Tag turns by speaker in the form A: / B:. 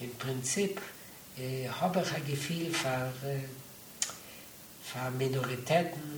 A: im Prinzip äh, habe ich ein Gefühl für, äh, für Minoritäten,